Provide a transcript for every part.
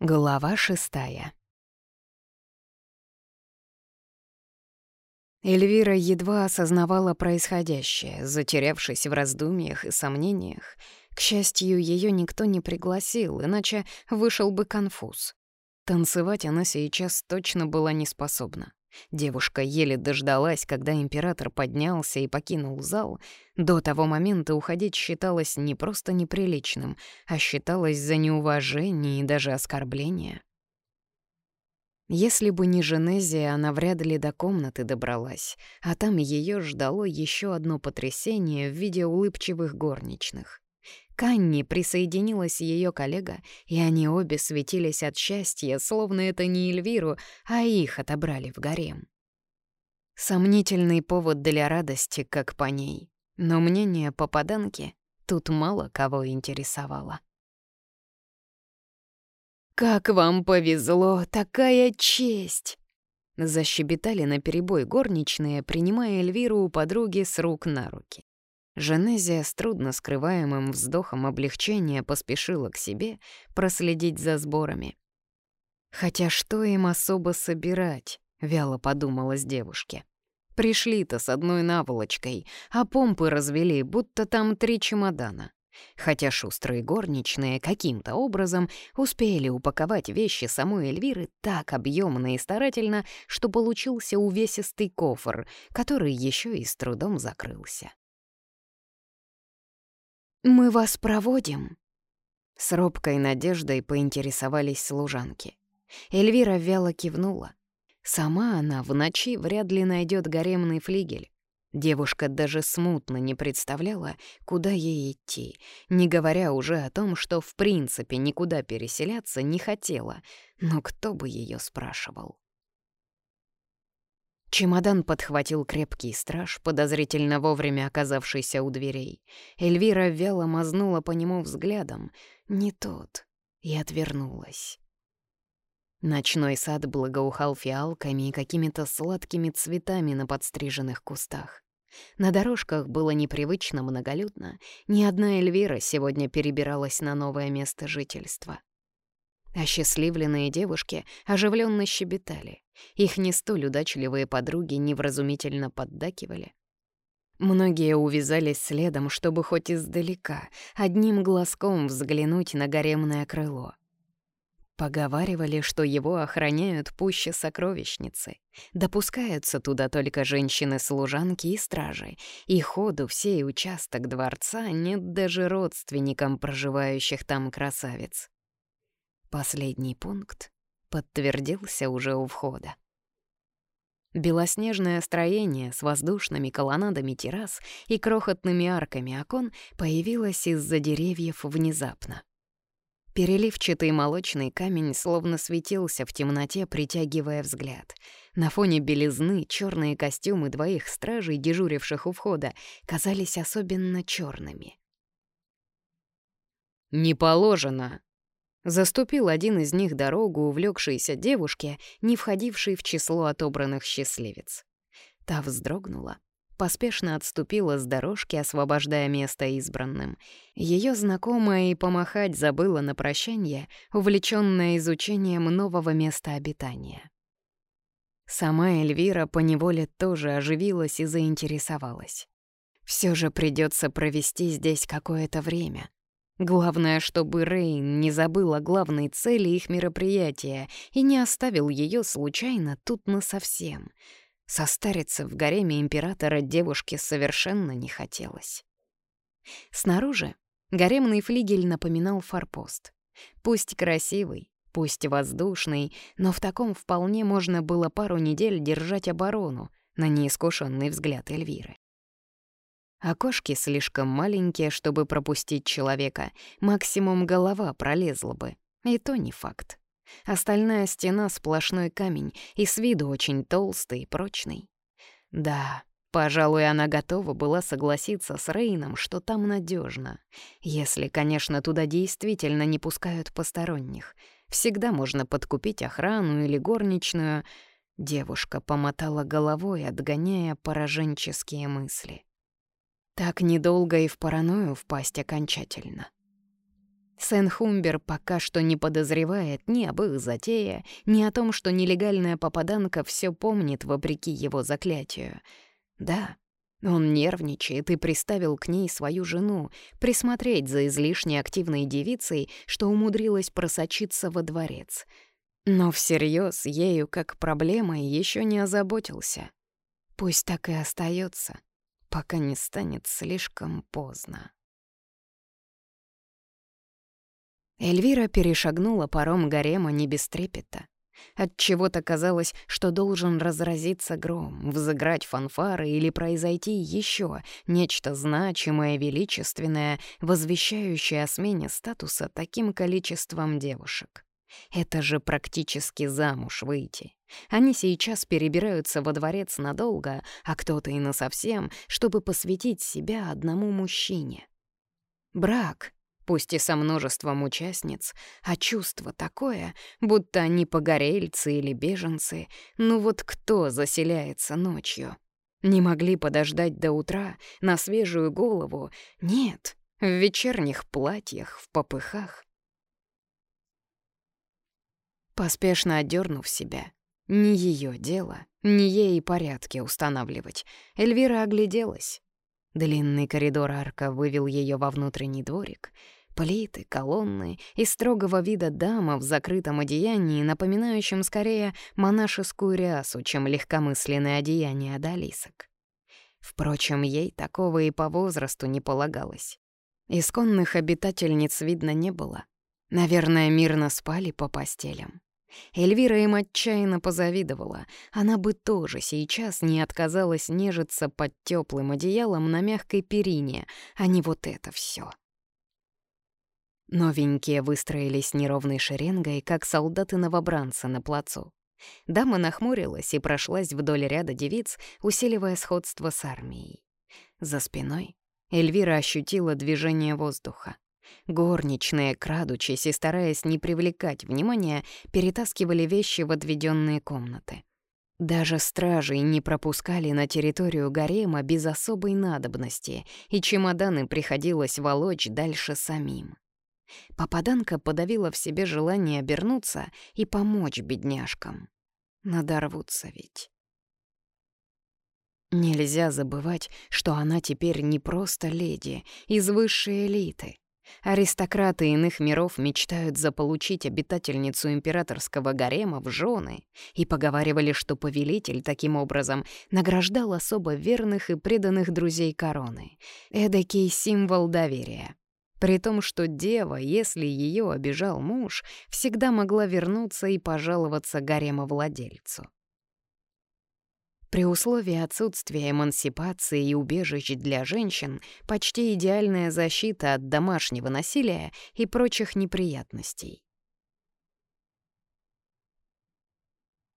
Глава шестая. Эльвира едва осознавала происходящее, затерявшись в раздумьях и сомнениях. К счастью, ее никто не пригласил, иначе вышел бы конфуз. Танцевать она сейчас точно была не способна. Девушка еле дождалась, когда император поднялся и покинул зал. До того момента уходить считалось не просто неприличным, а считалось за неуважение и даже оскорбление. Если бы не Женезия, она вряд ли до комнаты добралась, а там ее ждало еще одно потрясение в виде улыбчивых горничных. К Анне присоединилась ее коллега, и они обе светились от счастья, словно это не Эльвиру, а их отобрали в гарем. Сомнительный повод для радости, как по ней. Но мнение попаданки тут мало кого интересовало. «Как вам повезло! Такая честь!» Защебетали наперебой горничные, принимая Эльвиру у подруги с рук на руки. Женезия с трудно скрываемым вздохом облегчения поспешила к себе проследить за сборами. «Хотя что им особо собирать?» — вяло подумалась девушке. «Пришли-то с одной наволочкой, а помпы развели, будто там три чемодана». Хотя шустрые горничные каким-то образом успели упаковать вещи самой Эльвиры так объемно и старательно, что получился увесистый кофр, который еще и с трудом закрылся. «Мы вас проводим?» С робкой надеждой поинтересовались служанки. Эльвира вяло кивнула. Сама она в ночи вряд ли найдет гаремный флигель. Девушка даже смутно не представляла, куда ей идти, не говоря уже о том, что в принципе никуда переселяться не хотела, но кто бы ее спрашивал. Чемодан подхватил крепкий страж, подозрительно вовремя оказавшийся у дверей. Эльвира вяло мазнула по нему взглядом. Не тот. И отвернулась. Ночной сад благоухал фиалками и какими-то сладкими цветами на подстриженных кустах. На дорожках было непривычно многолюдно. Ни одна Эльвира сегодня перебиралась на новое место жительства. Осчастливленные девушки оживленно щебетали. Их не столь удачливые подруги невразумительно поддакивали. Многие увязались следом, чтобы хоть издалека, одним глазком взглянуть на гаремное крыло. Поговаривали, что его охраняют пуще сокровищницы. Допускаются туда только женщины-служанки и стражи, и ходу всей участок дворца нет даже родственникам проживающих там красавиц. Последний пункт подтвердился уже у входа. Белоснежное строение с воздушными колоннадами террас и крохотными арками окон появилось из-за деревьев внезапно. Переливчатый молочный камень словно светился в темноте, притягивая взгляд. На фоне белизны черные костюмы двоих стражей, дежуривших у входа, казались особенно черными. «Не положено!» Заступил один из них дорогу увлекшейся девушке, не входившей в число отобранных счастливец. Та вздрогнула, поспешно отступила с дорожки, освобождая место избранным. Ее знакомая и помахать забыла на прощание, увлечённая изучением нового места обитания. Сама Эльвира поневоле тоже оживилась и заинтересовалась. Все же придется провести здесь какое-то время. Главное, чтобы Рейн не забыл о главной цели их мероприятия и не оставил ее случайно тут насовсем. Состариться в гареме императора девушке совершенно не хотелось. Снаружи гаремный флигель напоминал форпост. Пусть красивый, пусть воздушный, но в таком вполне можно было пару недель держать оборону на неискушенный взгляд Эльвиры. Окошки слишком маленькие, чтобы пропустить человека. Максимум голова пролезла бы. И то не факт. Остальная стена — сплошной камень, и с виду очень толстый и прочный. Да, пожалуй, она готова была согласиться с Рейном, что там надежно, Если, конечно, туда действительно не пускают посторонних. Всегда можно подкупить охрану или горничную. Девушка помотала головой, отгоняя пораженческие мысли. Так недолго и в паранойю впасть окончательно. Сен-Хумбер пока что не подозревает ни об их затее, ни о том, что нелегальная попаданка все помнит вопреки его заклятию. Да, он нервничает и приставил к ней свою жену, присмотреть за излишне активной девицей, что умудрилась просочиться во дворец. Но всерьез ею как проблемой еще не озаботился. Пусть так и остается, пока не станет слишком поздно. Эльвира перешагнула паром гарема не без трепета. Отчего-то казалось, что должен разразиться гром, взыграть фанфары или произойти еще нечто значимое, величественное, возвещающее о смене статуса таким количеством девушек. Это же практически замуж выйти. Они сейчас перебираются во дворец надолго, а кто-то и насовсем, чтобы посвятить себя одному мужчине. Брак пусть и со множеством участниц, а чувство такое, будто они погорельцы или беженцы, ну вот кто заселяется ночью? Не могли подождать до утра на свежую голову? Нет, в вечерних платьях, в попыхах. Поспешно отдернув себя, не ее дело, не ей порядки устанавливать, Эльвира огляделась. Длинный коридор арка вывел ее во внутренний дворик — Плиты, колонны и строгого вида дама в закрытом одеянии, напоминающем скорее монашескую рясу, чем легкомысленное одеяние одолисок. Впрочем, ей такого и по возрасту не полагалось. Исконных обитательниц видно не было. Наверное, мирно спали по постелям. Эльвира им отчаянно позавидовала. Она бы тоже сейчас не отказалась нежиться под теплым одеялом на мягкой перине, а не вот это все. Новенькие выстроились неровной шеренгой, как солдаты-новобранцы на плацу. Дама нахмурилась и прошлась вдоль ряда девиц, усиливая сходство с армией. За спиной Эльвира ощутила движение воздуха. Горничные, крадучись и стараясь не привлекать внимания, перетаскивали вещи в отведенные комнаты. Даже стражей не пропускали на территорию гарема без особой надобности, и чемоданы приходилось волочь дальше самим. Попаданка подавила в себе желание обернуться и помочь бедняжкам. Надорвутся ведь. Нельзя забывать, что она теперь не просто леди из высшей элиты. Аристократы иных миров мечтают заполучить обитательницу императорского гарема в жены и поговаривали, что повелитель таким образом награждал особо верных и преданных друзей короны. Эдакий символ доверия. При том, что дева, если ее обижал муж, всегда могла вернуться и пожаловаться гаремовладельцу. При условии отсутствия эмансипации и убежищ для женщин почти идеальная защита от домашнего насилия и прочих неприятностей.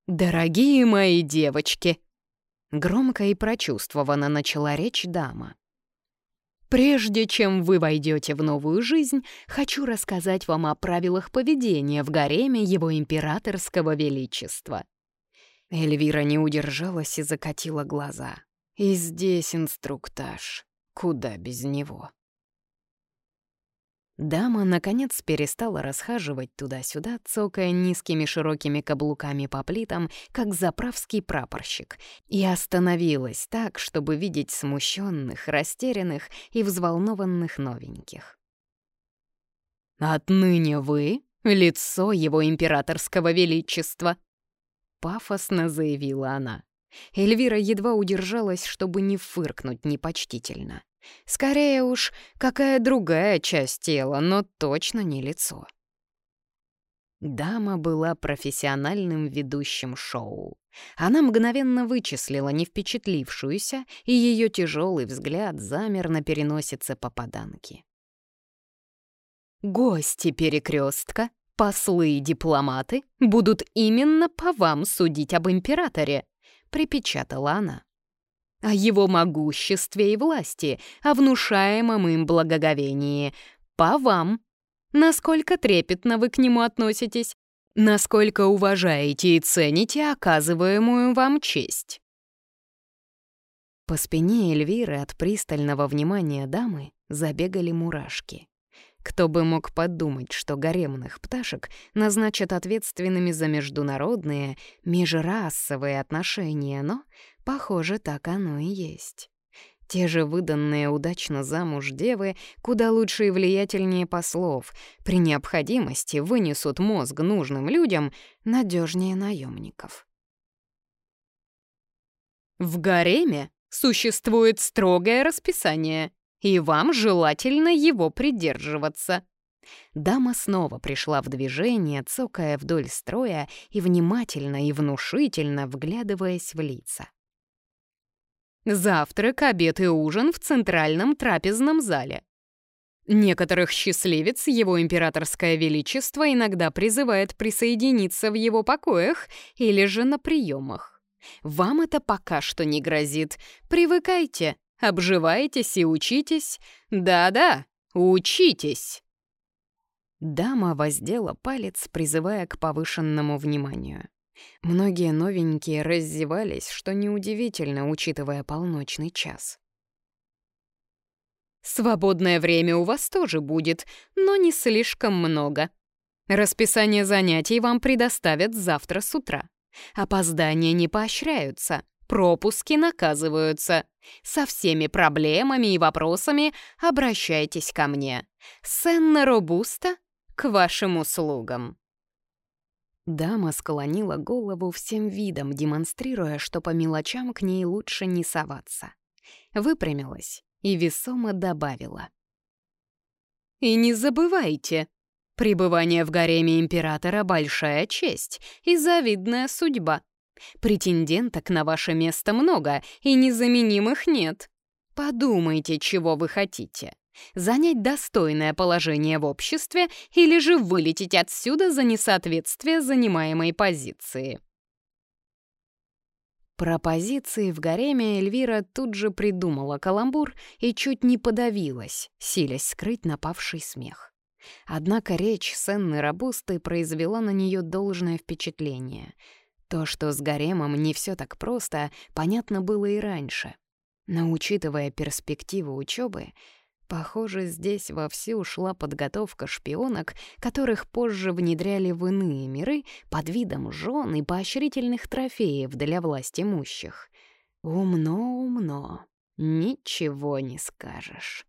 «Дорогие мои девочки!» Громко и прочувствованно начала речь дама. Прежде чем вы войдете в новую жизнь, хочу рассказать вам о правилах поведения в гареме его императорского величества». Эльвира не удержалась и закатила глаза. «И здесь инструктаж. Куда без него?» Дама, наконец, перестала расхаживать туда-сюда, цокая низкими широкими каблуками по плитам, как заправский прапорщик, и остановилась так, чтобы видеть смущенных, растерянных и взволнованных новеньких. «Отныне вы — лицо его императорского величества!» — пафосно заявила она. Эльвира едва удержалась, чтобы не фыркнуть непочтительно. Скорее уж, какая другая часть тела, но точно не лицо. Дама была профессиональным ведущим шоу. Она мгновенно вычислила не впечатлившуюся, и ее тяжелый взгляд замер на переносице попаданки. «Гости перекрестка, послы и дипломаты будут именно по вам судить об императоре», — припечатала она о его могуществе и власти, о внушаемом им благоговении. По вам. Насколько трепетно вы к нему относитесь? Насколько уважаете и цените оказываемую вам честь? По спине Эльвиры от пристального внимания дамы забегали мурашки. Кто бы мог подумать, что гаремных пташек назначат ответственными за международные, межрасовые отношения, но, похоже, так оно и есть. Те же выданные удачно замуж девы куда лучше и влиятельнее послов, при необходимости вынесут мозг нужным людям надежнее наемников. В гареме существует строгое расписание, и вам желательно его придерживаться. Дама снова пришла в движение, цокая вдоль строя и внимательно и внушительно вглядываясь в лица. Завтрак, обед и ужин в центральном трапезном зале. Некоторых счастливец его императорское величество иногда призывает присоединиться в его покоях или же на приемах. Вам это пока что не грозит. Привыкайте, обживайтесь и учитесь. Да-да, учитесь. Дама воздела палец, призывая к повышенному вниманию. Многие новенькие раздевались, что неудивительно, учитывая полночный час. «Свободное время у вас тоже будет, но не слишком много. Расписание занятий вам предоставят завтра с утра. Опоздания не поощряются, пропуски наказываются. Со всеми проблемами и вопросами обращайтесь ко мне. Сенна Робуста к вашим услугам». Дама склонила голову всем видом, демонстрируя, что по мелочам к ней лучше не соваться. Выпрямилась и весомо добавила. «И не забывайте, пребывание в гареме императора — большая честь и завидная судьба. Претенденток на ваше место много, и незаменимых нет. Подумайте, чего вы хотите занять достойное положение в обществе или же вылететь отсюда за несоответствие занимаемой позиции. Про позиции в гареме Эльвира тут же придумала каламбур и чуть не подавилась, силясь скрыть напавший смех. Однако речь Сенны Рабусты произвела на нее должное впечатление. То, что с гаремом не все так просто, понятно было и раньше. Но учитывая перспективу учебы, Похоже, здесь вовсю ушла подготовка шпионок, которых позже внедряли в иные миры под видом жен и поощрительных трофеев для власть имущих. Умно-умно, ничего не скажешь.